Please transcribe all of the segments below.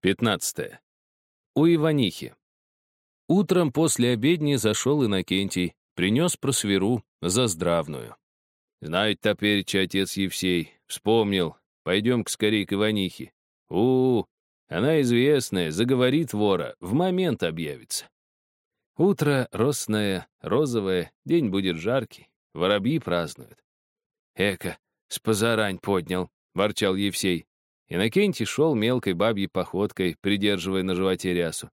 15. У Иванихи. Утром после обедни зашел Иннокентий, принес просверу за здравную. Знает теперь, отец Евсей, вспомнил, пойдем к скорей к Иванихе. у, -у она известная, заговорит вора, в момент объявится. Утро росное, розовое, день будет жаркий, воробьи празднуют. Эка, с позарань поднял, ворчал Евсей. Иннокентий шел мелкой бабьей походкой, придерживая на животе рясу.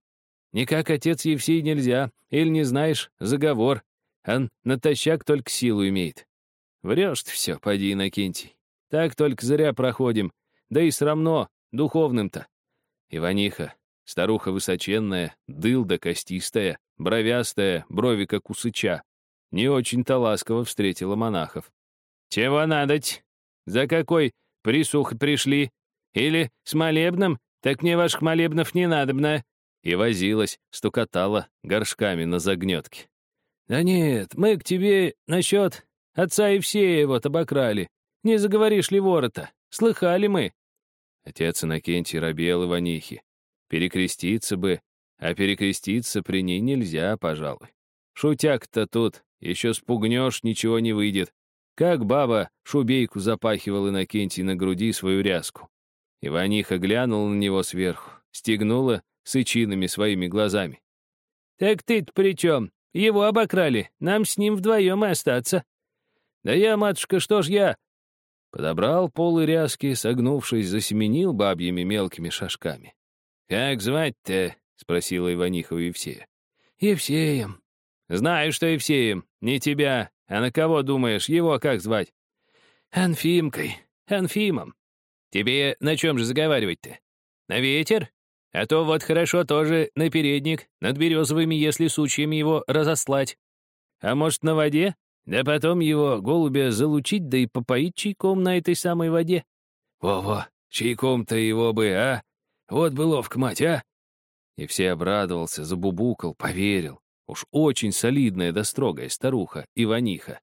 «Никак отец Евсей нельзя, или не знаешь, заговор. Он натощак только силу имеет». «Врешь ты все, поди, Иннокентий. Так только зря проходим, да и срамно, духовным-то». Иваниха, старуха высоченная, дылда костистая, бровястая, брови как у сыча, не очень-то ласково встретила монахов. «Чего надоть? За какой присух пришли?» Или с молебном, так мне ваших молебнов не надобно». И возилась, стукотала горшками на загнетке. «Да нет, мы к тебе насчет отца Евсея вот обокрали. Не заговоришь ли ворота? Слыхали мы?» Отец Иннокентий робел Иванихи. Перекреститься бы, а перекреститься при ней нельзя, пожалуй. Шутяк-то тут, еще спугнешь, ничего не выйдет. Как баба шубейку запахивал Иннокентий на груди свою ряску. Иваниха глянула на него сверху, стегнула сычинами своими глазами. «Так ты-то при чем? Его обокрали. Нам с ним вдвоем и остаться». «Да я, матушка, что ж я?» Подобрал полы ряски, согнувшись, засеменил бабьими мелкими шажками. «Как звать-то?» — спросила Иваниха у Евсея. «Евсеем». «Знаю, что Евсеем. Не тебя. А на кого думаешь? Его как звать?» «Анфимкой. Анфимом». Тебе на чем же заговаривать-то? На ветер? А то вот хорошо тоже на передник, над березовыми, если сучьями его разослать. А может, на воде? Да потом его, голубя, залучить, да и попоить чайком на этой самой воде. Во-во, чайком-то его бы, а? Вот бы ловко, мать, а? И все обрадовался, забубукал, поверил. Уж очень солидная да строгая старуха, Иваниха.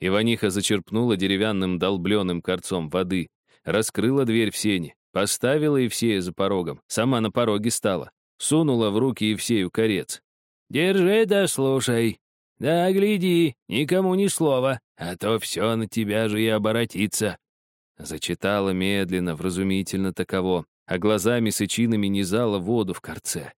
Иваниха зачерпнула деревянным долбленным корцом воды, раскрыла дверь в сени, поставила Евсея за порогом, сама на пороге стала, сунула в руки Евсею корец. «Держи да слушай. Да гляди, никому ни слова, а то все на тебя же и оборотится». Зачитала медленно, вразумительно таково, а глазами сычинами низала воду в корце.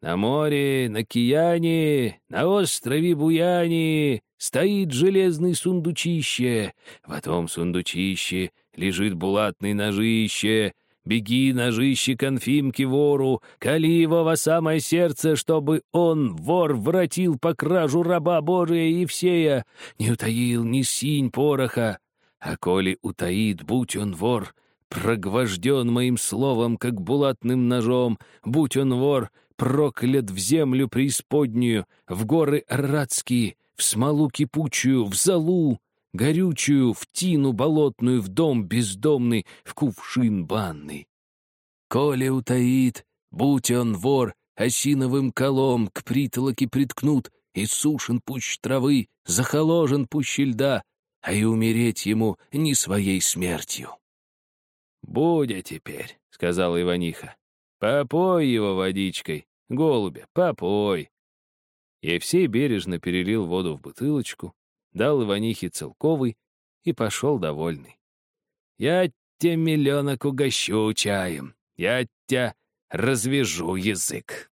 На море, на Кияне, на острове Буяне стоит железный сундучище. В том сундучище лежит булатный ножище. Беги, ножище, конфимки вору, кали его во самое сердце, чтобы он, вор, вратил по кражу раба Божия Евсея, не утаил ни синь пороха. А коли утаит, будь он вор, прогвожден моим словом, как булатным ножом, будь он вор, проклят в землю преисподнюю, в горы Арадские, в смолу кипучую, в залу, горючую, в тину болотную, в дом бездомный, в кувшин банный. Коли утаит, будь он вор, осиновым колом к притолоке приткнут, и сушен пущ травы, захоложен пуще льда, а и умереть ему не своей смертью. «Будя теперь», — сказала Иваниха. «Попой его водичкой, голубя, попой». Евсей бережно перелил воду в бутылочку, дал Иванихе целковый и пошел довольный. «Я тебе, миллионок, угощу чаем, я тебя развяжу язык».